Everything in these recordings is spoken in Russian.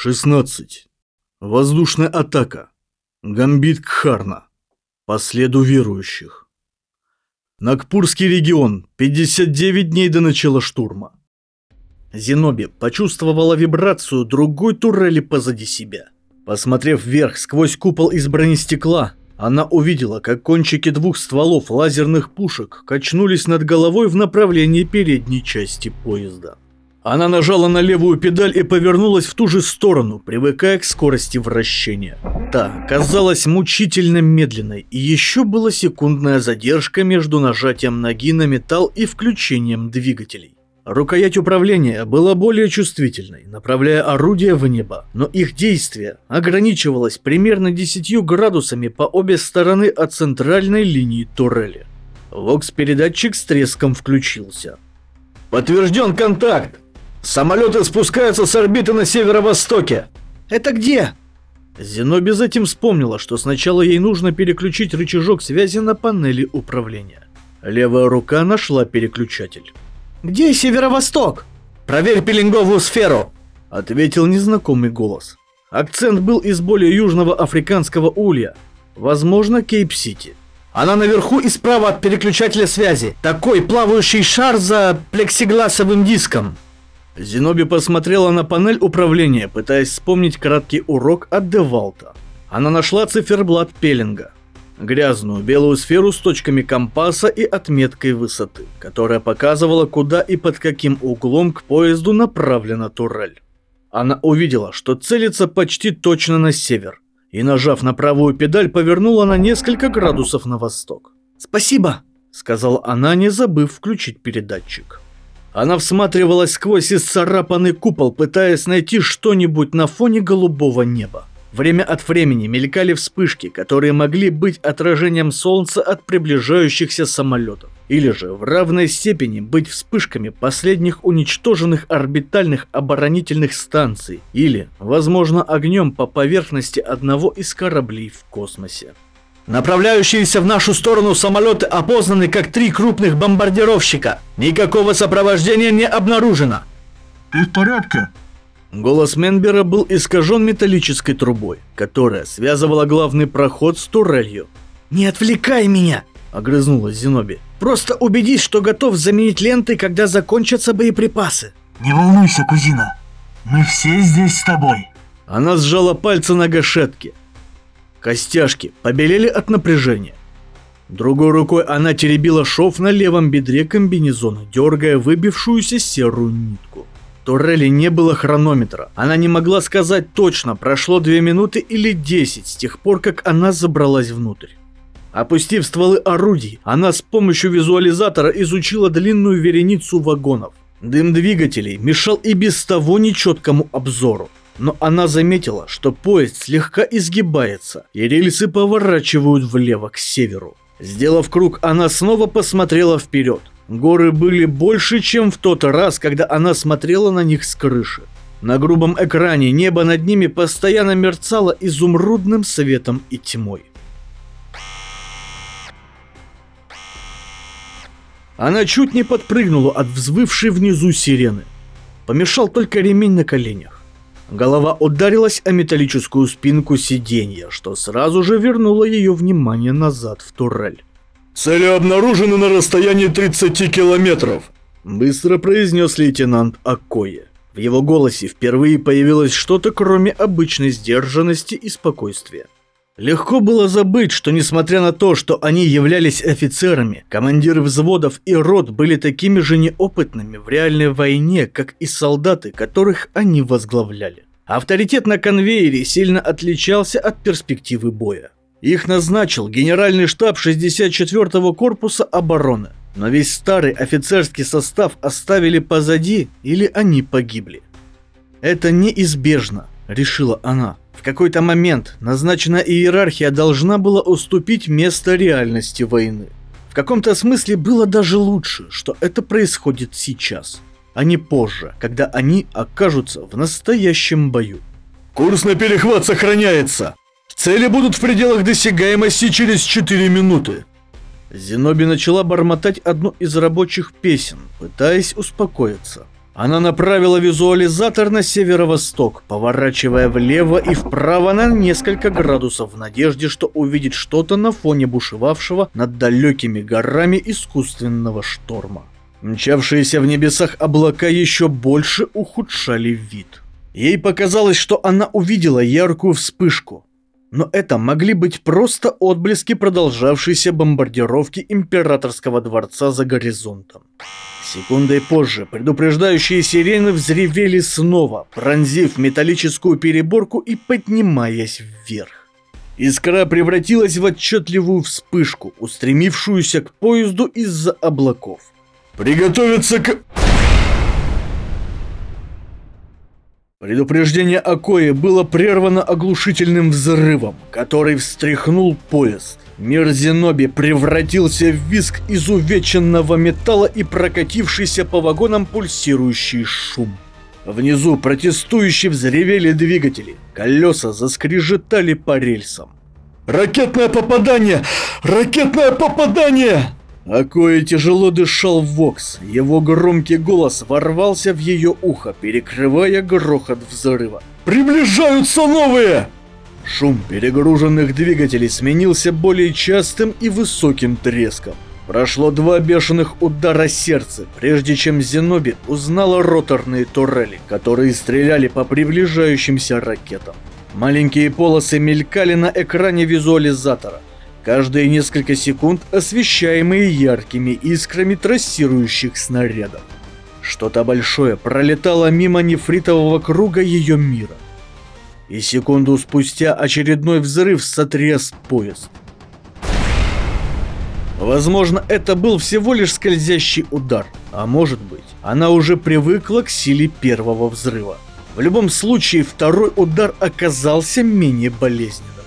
16. Воздушная атака. Гамбит Кхарна. По следу верующих. Нагпурский регион. 59 дней до начала штурма. Зеноби почувствовала вибрацию другой турели позади себя. Посмотрев вверх сквозь купол из бронестекла, она увидела, как кончики двух стволов лазерных пушек качнулись над головой в направлении передней части поезда. Она нажала на левую педаль и повернулась в ту же сторону, привыкая к скорости вращения. Та казалась мучительно медленной, и еще была секундная задержка между нажатием ноги на металл и включением двигателей. Рукоять управления была более чувствительной, направляя орудие в небо, но их действие ограничивалось примерно 10 градусами по обе стороны от центральной линии турели. Вокс-передатчик с треском включился. «Подтвержден контакт!» Самолеты спускаются с орбиты на северо-востоке. Это где? Зеноби затем вспомнила, что сначала ей нужно переключить рычажок связи на панели управления. Левая рука нашла переключатель. Где северо-восток? Проверь пеленговую сферу, ответил незнакомый голос. Акцент был из более южного африканского улья, возможно, Кейп-Сити. Она наверху и справа от переключателя связи. Такой плавающий шар за плексигласовым диском. Зеноби посмотрела на панель управления, пытаясь вспомнить краткий урок от Девалта. Она нашла циферблат Пеллинга. Грязную белую сферу с точками компаса и отметкой высоты, которая показывала, куда и под каким углом к поезду направлена турель. Она увидела, что целится почти точно на север, и, нажав на правую педаль, повернула на несколько градусов на восток. «Спасибо», — сказала она, не забыв включить передатчик. Она всматривалась сквозь исцарапанный купол, пытаясь найти что-нибудь на фоне голубого неба. Время от времени мелькали вспышки, которые могли быть отражением солнца от приближающихся самолетов. Или же в равной степени быть вспышками последних уничтоженных орбитальных оборонительных станций. Или, возможно, огнем по поверхности одного из кораблей в космосе. Направляющиеся в нашу сторону самолеты опознаны как три крупных бомбардировщика. Никакого сопровождения не обнаружено. Ты в порядке? Голос Менбера был искажен металлической трубой, которая связывала главный проход с турелью. «Не отвлекай меня!» – огрызнулась Зеноби. «Просто убедись, что готов заменить ленты, когда закончатся боеприпасы». «Не волнуйся, кузина. Мы все здесь с тобой». Она сжала пальцы на гашетке, Костяшки побелели от напряжения. Другой рукой она теребила шов на левом бедре комбинезона, дергая выбившуюся серую нитку. Торрелли не было хронометра. Она не могла сказать точно, прошло 2 минуты или 10 с тех пор, как она забралась внутрь. Опустив стволы орудий, она с помощью визуализатора изучила длинную вереницу вагонов. Дым двигателей мешал и без того нечеткому обзору но она заметила, что поезд слегка изгибается, и рельсы поворачивают влево к северу. Сделав круг, она снова посмотрела вперед. Горы были больше, чем в тот раз, когда она смотрела на них с крыши. На грубом экране небо над ними постоянно мерцало изумрудным светом и тьмой. Она чуть не подпрыгнула от взвывшей внизу сирены. Помешал только ремень на коленях. Голова ударилась о металлическую спинку сиденья, что сразу же вернуло ее внимание назад в турель. «Цели обнаружены на расстоянии 30 километров», – быстро произнес лейтенант Акое. В его голосе впервые появилось что-то, кроме обычной сдержанности и спокойствия. Легко было забыть, что несмотря на то, что они являлись офицерами, командиры взводов и рот были такими же неопытными в реальной войне, как и солдаты, которых они возглавляли. Авторитет на конвейере сильно отличался от перспективы боя. Их назначил генеральный штаб 64-го корпуса обороны, но весь старый офицерский состав оставили позади или они погибли. Это неизбежно, решила она. В какой-то момент назначенная иерархия должна была уступить место реальности войны. В каком-то смысле было даже лучше, что это происходит сейчас, а не позже, когда они окажутся в настоящем бою. Курс на перехват сохраняется. Цели будут в пределах досягаемости через 4 минуты. Зеноби начала бормотать одну из рабочих песен, пытаясь успокоиться. Она направила визуализатор на северо-восток, поворачивая влево и вправо на несколько градусов в надежде, что увидит что-то на фоне бушевавшего над далекими горами искусственного шторма. Мчавшиеся в небесах облака еще больше ухудшали вид. Ей показалось, что она увидела яркую вспышку. Но это могли быть просто отблески продолжавшейся бомбардировки императорского дворца за горизонтом. Секундой позже предупреждающие сирены взревели снова, пронзив металлическую переборку и поднимаясь вверх. Искра превратилась в отчетливую вспышку, устремившуюся к поезду из-за облаков. Приготовиться к... Предупреждение Акои было прервано оглушительным взрывом, который встряхнул поезд. Мир Зеноби превратился в виск изувеченного металла и прокатившийся по вагонам пульсирующий шум. Внизу протестующие взревели двигатели, колеса заскрежетали по рельсам. Ракетное попадание! Ракетное попадание! Акоя тяжело дышал Вокс, его громкий голос ворвался в ее ухо, перекрывая грохот взрыва. Приближаются новые! Шум перегруженных двигателей сменился более частым и высоким треском. Прошло два бешеных удара сердца, прежде чем Зеноби узнала роторные турели, которые стреляли по приближающимся ракетам. Маленькие полосы мелькали на экране визуализатора, каждые несколько секунд освещаемые яркими искрами трассирующих снарядов. Что-то большое пролетало мимо нефритового круга ее мира. И секунду спустя очередной взрыв сотряс поезд. Возможно, это был всего лишь скользящий удар, а может быть, она уже привыкла к силе первого взрыва. В любом случае, второй удар оказался менее болезненным.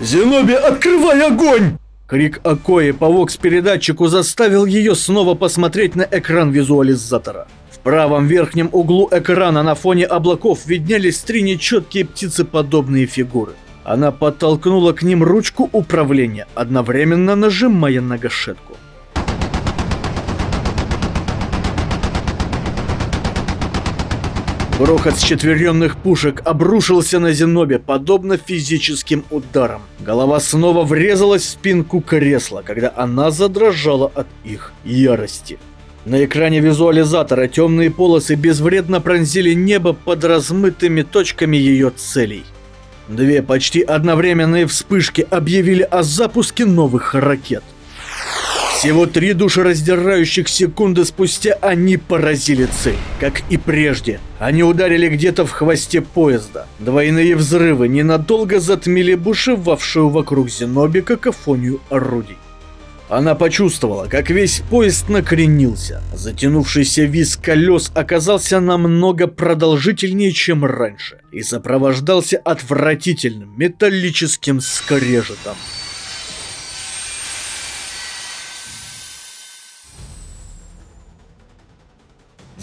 «Зеноби, открывай огонь!» Крик Акои по вокс-передатчику заставил ее снова посмотреть на экран визуализатора. В правом верхнем углу экрана на фоне облаков виднелись три нечеткие птицеподобные фигуры. Она подтолкнула к ним ручку управления, одновременно нажимая на гашетку. Грохот с четверенных пушек обрушился на Зенобе, подобно физическим ударам. Голова снова врезалась в спинку кресла, когда она задрожала от их ярости. На экране визуализатора темные полосы безвредно пронзили небо под размытыми точками ее целей. Две почти одновременные вспышки объявили о запуске новых ракет. Всего три душераздирающих секунды спустя они поразили цель. Как и прежде, они ударили где-то в хвосте поезда. Двойные взрывы ненадолго затмили бушевавшую вокруг Зеноби какофонию орудий. Она почувствовала, как весь поезд накренился. Затянувшийся визг колес оказался намного продолжительнее, чем раньше, и сопровождался отвратительным металлическим скрежетом.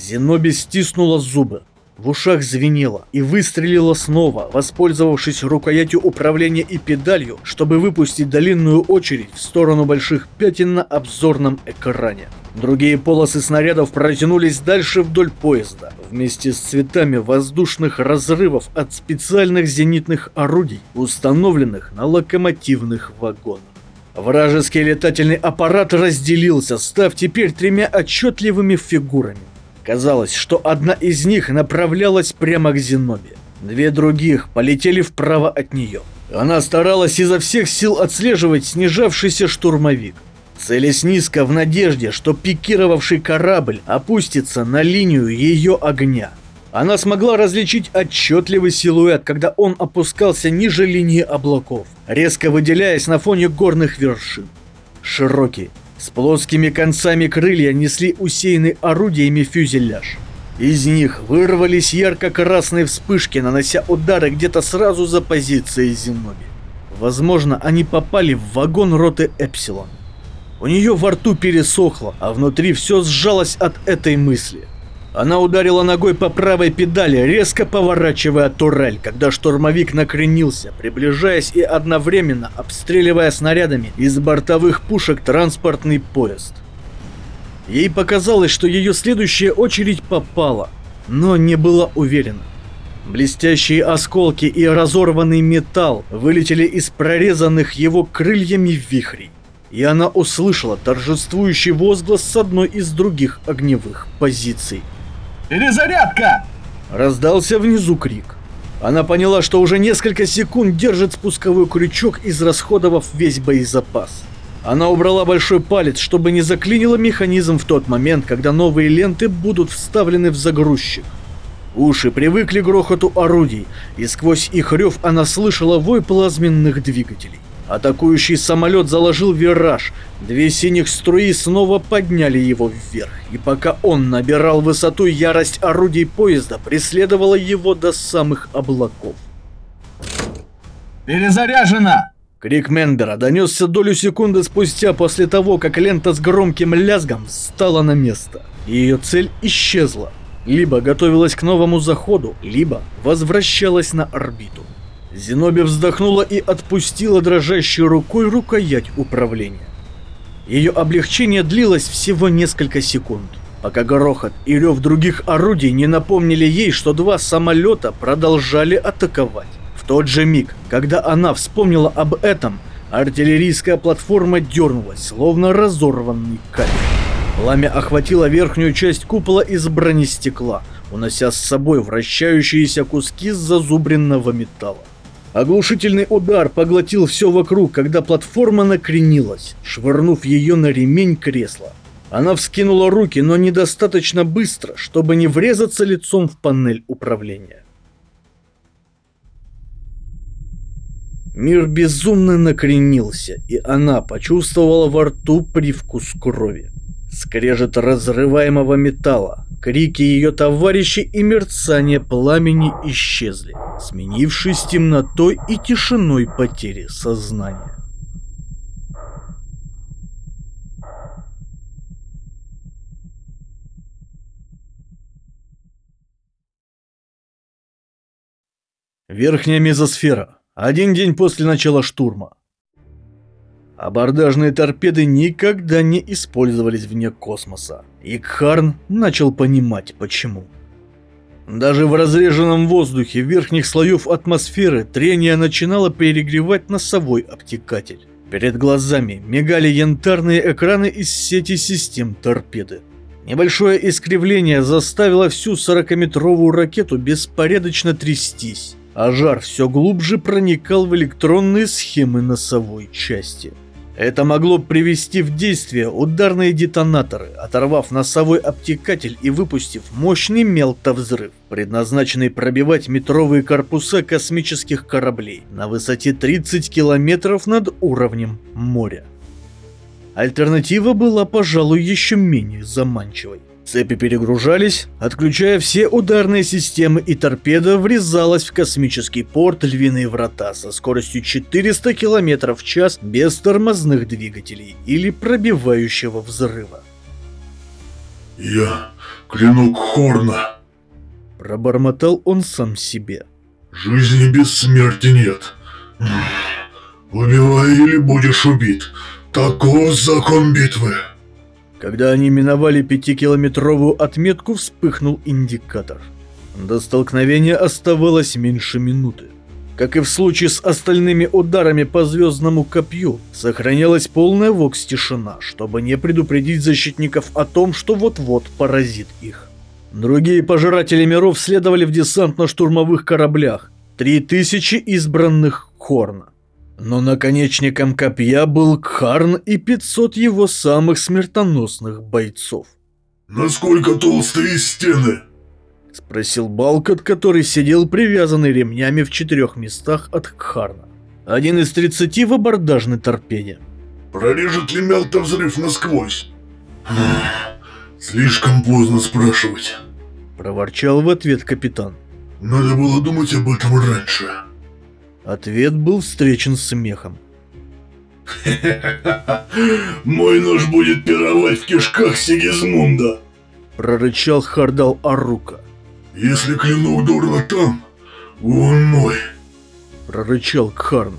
Зеноби стиснула зубы. В ушах звенело и выстрелила снова, воспользовавшись рукоятью управления и педалью, чтобы выпустить длинную очередь в сторону больших пятен на обзорном экране. Другие полосы снарядов протянулись дальше вдоль поезда, вместе с цветами воздушных разрывов от специальных зенитных орудий, установленных на локомотивных вагонах. Вражеский летательный аппарат разделился, став теперь тремя отчетливыми фигурами. Казалось, что одна из них направлялась прямо к Зенобе. Две других полетели вправо от нее. Она старалась изо всех сил отслеживать снижавшийся штурмовик. Целясь низко в надежде, что пикировавший корабль опустится на линию ее огня. Она смогла различить отчетливый силуэт, когда он опускался ниже линии облаков, резко выделяясь на фоне горных вершин. Широкий, с плоскими концами крылья несли усеянный орудиями фюзеляж. Из них вырвались ярко-красные вспышки, нанося удары где-то сразу за позицией Зеноби. Возможно, они попали в вагон роты Эпсилон. У нее во рту пересохло, а внутри все сжалось от этой мысли. Она ударила ногой по правой педали, резко поворачивая турель, когда штурмовик накренился, приближаясь и одновременно обстреливая снарядами из бортовых пушек транспортный поезд. Ей показалось, что ее следующая очередь попала, но не была уверена. Блестящие осколки и разорванный металл вылетели из прорезанных его крыльями вихрей, и она услышала торжествующий возглас с одной из других огневых позиций. Перезарядка! Раздался внизу крик. Она поняла, что уже несколько секунд держит спусковой крючок, израсходовав весь боезапас. Она убрала большой палец, чтобы не заклинило механизм в тот момент, когда новые ленты будут вставлены в загрузчик. Уши привыкли к грохоту орудий, и сквозь их рев она слышала вой плазменных двигателей. Атакующий самолет заложил вираж, две синих струи снова подняли его вверх, и пока он набирал высоту, ярость орудий поезда преследовала его до самых облаков. Перезаряжена! Крик Мендера донесся долю секунды спустя после того, как лента с громким лязгом встала на место. Ее цель исчезла. Либо готовилась к новому заходу, либо возвращалась на орбиту. Зеноби вздохнула и отпустила дрожащей рукой рукоять управления. Ее облегчение длилось всего несколько секунд, пока грохот и рев других орудий не напомнили ей, что два самолета продолжали атаковать. В тот же миг, когда она вспомнила об этом, артиллерийская платформа дернулась, словно разорванный камень. Пламя охватило верхнюю часть купола из бронестекла, унося с собой вращающиеся куски зазубренного металла. Оглушительный удар поглотил все вокруг, когда платформа накренилась, швырнув ее на ремень кресла. Она вскинула руки, но недостаточно быстро, чтобы не врезаться лицом в панель управления. Мир безумно накренился, и она почувствовала во рту привкус крови. Скрежет разрываемого металла, крики ее товарищей и мерцание пламени исчезли, сменившись темнотой и тишиной потери сознания. Верхняя мезосфера. Один день после начала штурма. Абордажные торпеды никогда не использовались вне космоса, и Кхарн начал понимать, почему. Даже в разреженном воздухе верхних слоев атмосферы трение начинало перегревать носовой обтекатель. Перед глазами мигали янтарные экраны из сети систем торпеды. Небольшое искривление заставило всю 40-метровую ракету беспорядочно трястись, а жар все глубже проникал в электронные схемы носовой части. Это могло привести в действие ударные детонаторы, оторвав носовой обтекатель и выпустив мощный мелтовзрыв, предназначенный пробивать метровые корпуса космических кораблей на высоте 30 километров над уровнем моря. Альтернатива была, пожалуй, еще менее заманчивой. Цепи перегружались, отключая все ударные системы и торпеда врезалась в космический порт Львиные Врата со скоростью 400 км в час без тормозных двигателей или пробивающего взрыва. «Я клинок Хорна. Пробормотал он сам себе. Жизни без смерти нет. Убивай или будешь убит. Таков закон битвы». Когда они миновали пятикилометровую отметку, вспыхнул индикатор. До столкновения оставалось меньше минуты. Как и в случае с остальными ударами по звездному копью, сохранялась полная вокс-тишина, чтобы не предупредить защитников о том, что вот-вот поразит их. Другие пожиратели миров следовали в десантно-штурмовых кораблях. Три тысячи избранных Хорна. Но наконечником копья был Кхарн и 500 его самых смертоносных бойцов. «Насколько толстые стены?» — спросил Балкот, который сидел привязанный ремнями в четырех местах от Кхарна. Один из тридцати в абордажной торпеде. «Прорежет ли мелтовзрыв насквозь?» «Слишком поздно спрашивать», — проворчал в ответ капитан. «Надо было думать об этом раньше». Ответ был встречен смехом. «Мой нож будет пировать в кишках Сигизмунда!» Прорычал Хардал Арука. «Если клинок Дорна там, он мой!» Прорычал Кхарн.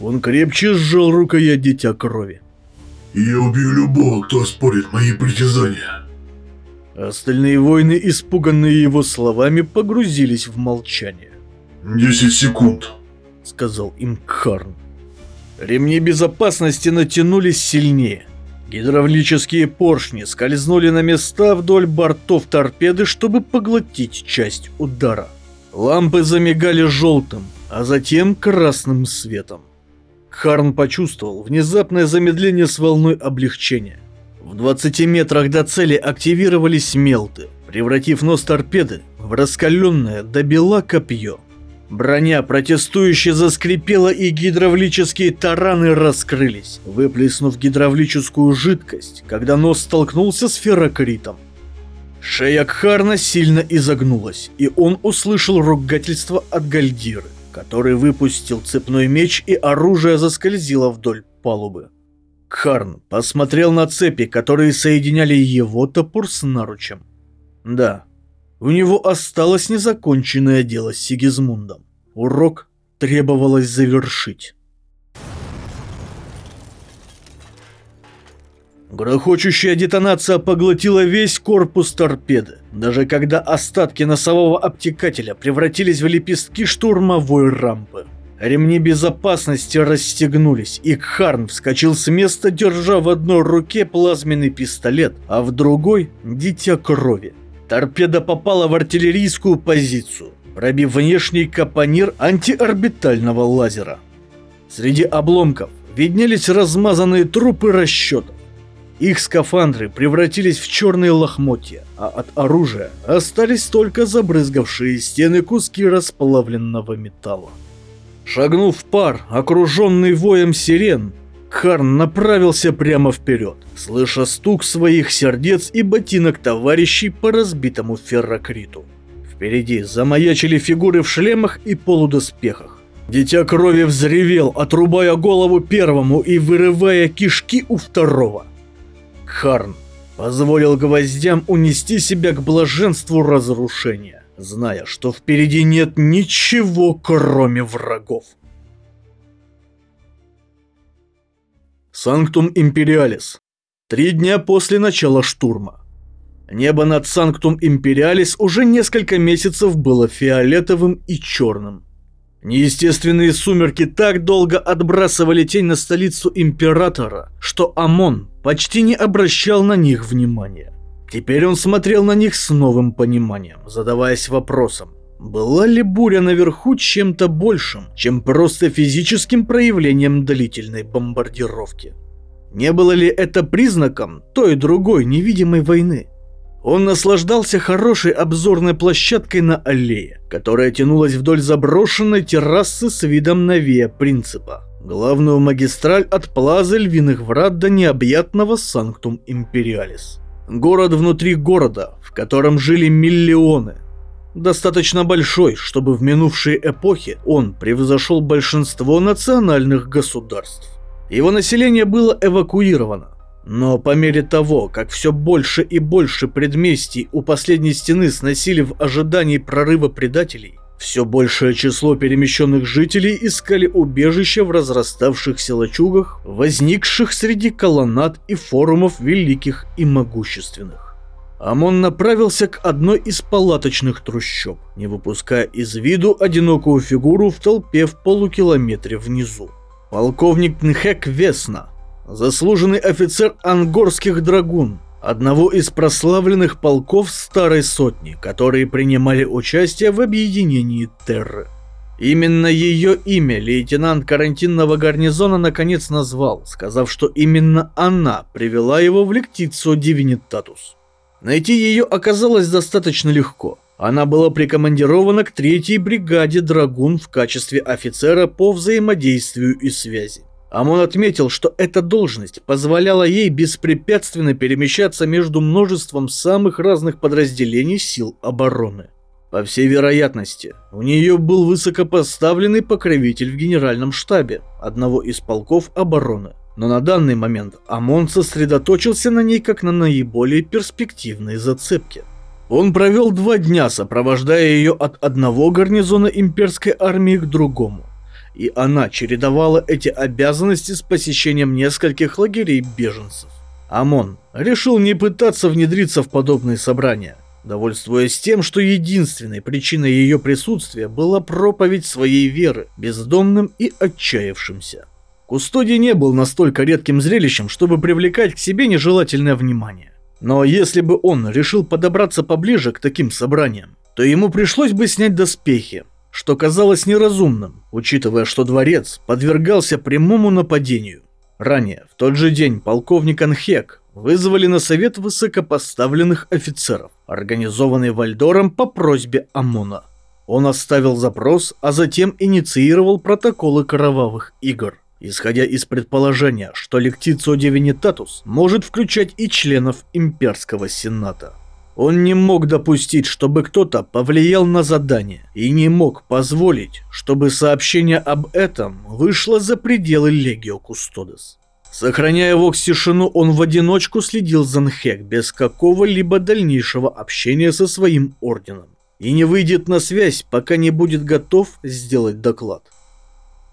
Он крепче сжал рукоять Дитя Крови. «Я убью любого, кто спорит мои притязания!» Остальные воины, испуганные его словами, погрузились в молчание. Десять секунд. Сказал им Кхарн. Ремни безопасности натянулись сильнее. Гидравлические поршни скользнули на места вдоль бортов торпеды, чтобы поглотить часть удара. Лампы замигали желтым, а затем красным светом. Харн почувствовал внезапное замедление с волной облегчения. В 20 метрах до цели активировались мелты, превратив нос торпеды в раскаленное до бела копье. Броня протестующе заскрипела и гидравлические тараны раскрылись, выплеснув гидравлическую жидкость, когда нос столкнулся с феррокритом. Шея Кхарна сильно изогнулась, и он услышал ругательство от Гальдиры, который выпустил цепной меч и оружие заскользило вдоль палубы. Кхарн посмотрел на цепи, которые соединяли его топор с наручем. Да, у него осталось незаконченное дело с Сигизмундом. Урок требовалось завершить. Грохочущая детонация поглотила весь корпус торпеды, даже когда остатки носового обтекателя превратились в лепестки штурмовой рампы. Ремни безопасности расстегнулись, и Кхарн вскочил с места, держа в одной руке плазменный пистолет, а в другой – дитя крови. Торпеда попала в артиллерийскую позицию, пробив внешний капонир антиорбитального лазера. Среди обломков виднелись размазанные трупы расчетов. Их скафандры превратились в черные лохмотья, а от оружия остались только забрызгавшие стены куски расплавленного металла. Шагнув в пар, окруженный воем сирен, Харн направился прямо вперед, слыша стук своих сердец и ботинок товарищей по разбитому феррокриту. Впереди замаячили фигуры в шлемах и полудоспехах. Дитя крови взревел, отрубая голову первому и вырывая кишки у второго. Харн позволил гвоздям унести себя к блаженству разрушения, зная, что впереди нет ничего, кроме врагов. Санктум Империалис. Три дня после начала штурма. Небо над Санктум Империалис уже несколько месяцев было фиолетовым и черным. Неестественные сумерки так долго отбрасывали тень на столицу Императора, что Амон почти не обращал на них внимания. Теперь он смотрел на них с новым пониманием, задаваясь вопросом, была ли буря наверху чем-то большим, чем просто физическим проявлением длительной бомбардировки? Не было ли это признаком той другой невидимой войны? Он наслаждался хорошей обзорной площадкой на аллее, которая тянулась вдоль заброшенной террасы с видом на Виа Принципа, главную магистраль от Плазы Львиных Врат до необъятного Санктум Империалис. Город внутри города, в котором жили миллионы, достаточно большой, чтобы в минувшие эпохи он превзошел большинство национальных государств. Его население было эвакуировано, но по мере того, как все больше и больше предместий у последней стены сносили в ожидании прорыва предателей, все большее число перемещенных жителей искали убежище в разраставшихся лачугах, возникших среди колоннад и форумов великих и могущественных. Амон направился к одной из палаточных трущоб, не выпуская из виду одинокую фигуру в толпе в полукилометре внизу. Полковник Нхек Весна, заслуженный офицер ангорских драгун, одного из прославленных полков Старой Сотни, которые принимали участие в объединении Терры. Именно ее имя лейтенант карантинного гарнизона наконец назвал, сказав, что именно она привела его в Лектицо Дивинитатус. Найти ее оказалось достаточно легко. Она была прикомандирована к третьей бригаде «Драгун» в качестве офицера по взаимодействию и связи. Амон отметил, что эта должность позволяла ей беспрепятственно перемещаться между множеством самых разных подразделений сил обороны. По всей вероятности, у нее был высокопоставленный покровитель в генеральном штабе одного из полков обороны но на данный момент ОМОН сосредоточился на ней как на наиболее перспективной зацепке. Он провел два дня, сопровождая ее от одного гарнизона имперской армии к другому, и она чередовала эти обязанности с посещением нескольких лагерей беженцев. Амон решил не пытаться внедриться в подобные собрания, довольствуясь тем, что единственной причиной ее присутствия была проповедь своей веры бездомным и отчаявшимся. Кустодий не был настолько редким зрелищем, чтобы привлекать к себе нежелательное внимание. Но если бы он решил подобраться поближе к таким собраниям, то ему пришлось бы снять доспехи, что казалось неразумным, учитывая, что дворец подвергался прямому нападению. Ранее, в тот же день, полковник Анхек вызвали на совет высокопоставленных офицеров, организованный Вальдором по просьбе ОМОНа. Он оставил запрос, а затем инициировал протоколы кровавых игр, исходя из предположения, что Лектицио Дивинитатус может включать и членов Имперского Сената. Он не мог допустить, чтобы кто-то повлиял на задание, и не мог позволить, чтобы сообщение об этом вышло за пределы Легио Кустодес. Сохраняя Вокс тишину, он в одиночку следил за Нхек без какого-либо дальнейшего общения со своим орденом. И не выйдет на связь, пока не будет готов сделать доклад.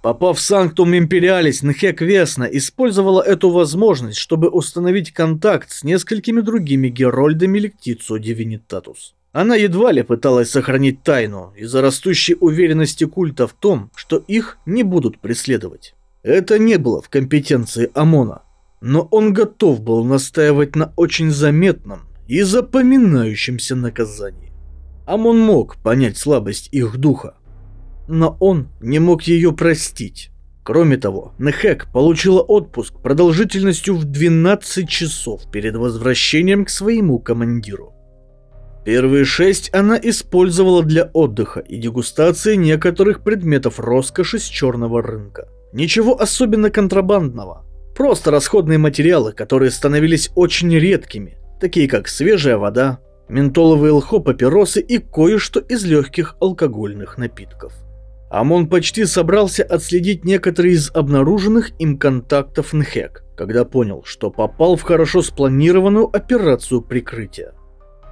Попав в Санктум Империалис, Нхек Весна использовала эту возможность, чтобы установить контакт с несколькими другими герольдами Лектицу Дивинитатус. Она едва ли пыталась сохранить тайну из-за растущей уверенности культа в том, что их не будут преследовать. Это не было в компетенции ОМОНа, но он готов был настаивать на очень заметном и запоминающемся наказании. ОМОН мог понять слабость их духа, но он не мог ее простить. Кроме того, Нехек получила отпуск продолжительностью в 12 часов перед возвращением к своему командиру. Первые шесть она использовала для отдыха и дегустации некоторых предметов роскоши с черного рынка. Ничего особенно контрабандного. Просто расходные материалы, которые становились очень редкими, такие как свежая вода, ментоловые лхо-папиросы и кое-что из легких алкогольных напитков. Амон почти собрался отследить некоторые из обнаруженных им контактов Нхек, когда понял, что попал в хорошо спланированную операцию прикрытия.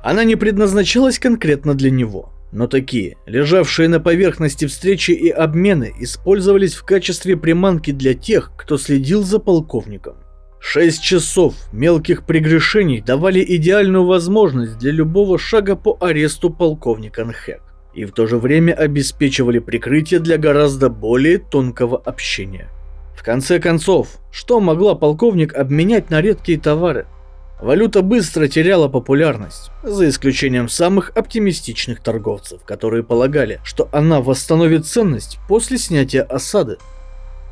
Она не предназначалась конкретно для него, но такие, лежавшие на поверхности встречи и обмены, использовались в качестве приманки для тех, кто следил за полковником. Шесть часов мелких прегрешений давали идеальную возможность для любого шага по аресту полковника Нхек и в то же время обеспечивали прикрытие для гораздо более тонкого общения. В конце концов, что могла полковник обменять на редкие товары? Валюта быстро теряла популярность, за исключением самых оптимистичных торговцев, которые полагали, что она восстановит ценность после снятия осады.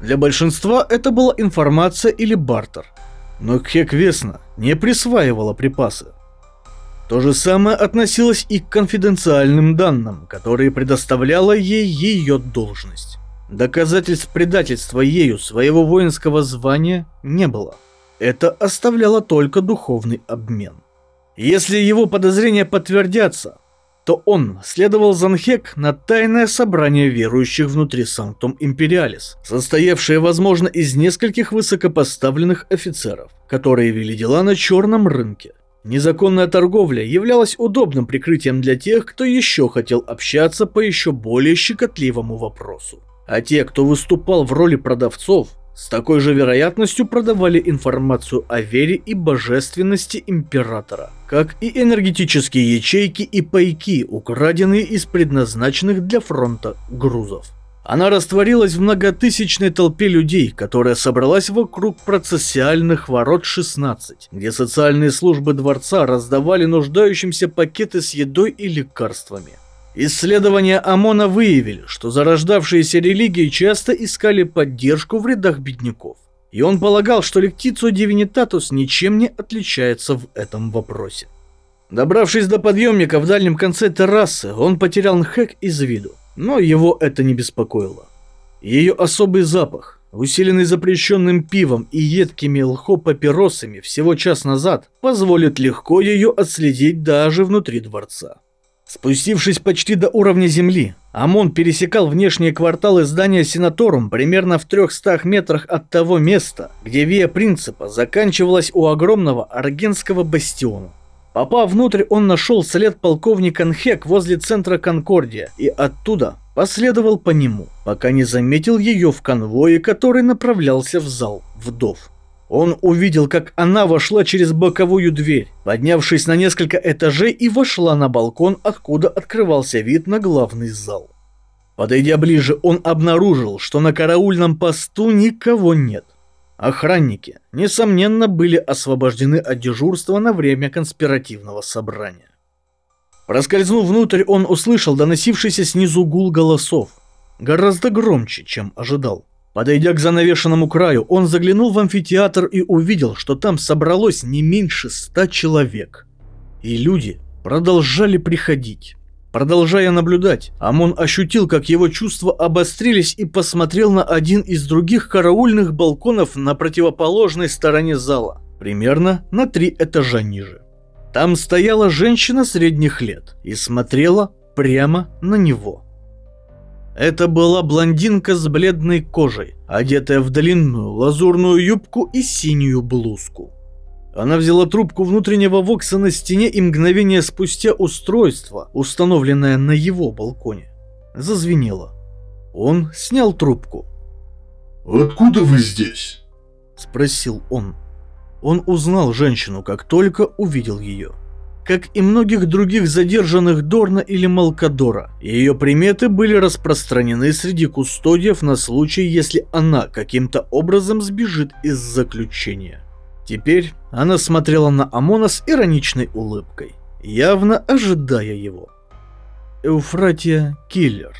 Для большинства это была информация или бартер, но Кхек Весна не присваивала припасы. То же самое относилось и к конфиденциальным данным, которые предоставляла ей ее должность. Доказательств предательства ею своего воинского звания не было. Это оставляло только духовный обмен. Если его подозрения подтвердятся, то он следовал Занхек на тайное собрание верующих внутри Санктум Империалис, состоявшее, возможно, из нескольких высокопоставленных офицеров, которые вели дела на черном рынке. Незаконная торговля являлась удобным прикрытием для тех, кто еще хотел общаться по еще более щекотливому вопросу. А те, кто выступал в роли продавцов, с такой же вероятностью продавали информацию о вере и божественности императора, как и энергетические ячейки и пайки, украденные из предназначенных для фронта грузов. Она растворилась в многотысячной толпе людей, которая собралась вокруг процессиальных ворот 16, где социальные службы дворца раздавали нуждающимся пакеты с едой и лекарствами. Исследования ОМОНа выявили, что зарождавшиеся религии часто искали поддержку в рядах бедняков. И он полагал, что Лектицо Дивинитатус ничем не отличается в этом вопросе. Добравшись до подъемника в дальнем конце террасы, он потерял Нхэк из виду. Но его это не беспокоило. Ее особый запах, усиленный запрещенным пивом и едкими лхо-папиросами всего час назад, позволит легко ее отследить даже внутри дворца. Спустившись почти до уровня земли, Амон пересекал внешние кварталы здания Сенаторум примерно в 300 метрах от того места, где Виа Принципа заканчивалась у огромного аргенского бастиона. Попав внутрь, он нашел след полковника Нхек возле центра Конкордия и оттуда последовал по нему, пока не заметил ее в конвое, который направлялся в зал вдов. Он увидел, как она вошла через боковую дверь, поднявшись на несколько этажей и вошла на балкон, откуда открывался вид на главный зал. Подойдя ближе, он обнаружил, что на караульном посту никого нет. Охранники, несомненно, были освобождены от дежурства на время конспиративного собрания. Проскользнув внутрь, он услышал доносившийся снизу гул голосов. Гораздо громче, чем ожидал. Подойдя к занавешенному краю, он заглянул в амфитеатр и увидел, что там собралось не меньше ста человек. И люди продолжали приходить. Продолжая наблюдать, Амон ощутил, как его чувства обострились и посмотрел на один из других караульных балконов на противоположной стороне зала, примерно на три этажа ниже. Там стояла женщина средних лет и смотрела прямо на него. Это была блондинка с бледной кожей, одетая в длинную лазурную юбку и синюю блузку. Она взяла трубку внутреннего вокса на стене и мгновение спустя устройство, установленное на его балконе, зазвенело. Он снял трубку. «Откуда вы здесь?» – спросил он. Он узнал женщину, как только увидел ее. Как и многих других задержанных Дорна или Малкадора, ее приметы были распространены среди кустодиев на случай, если она каким-то образом сбежит из заключения. Теперь она смотрела на Амона с ироничной улыбкой, явно ожидая его. Эуфратия Киллер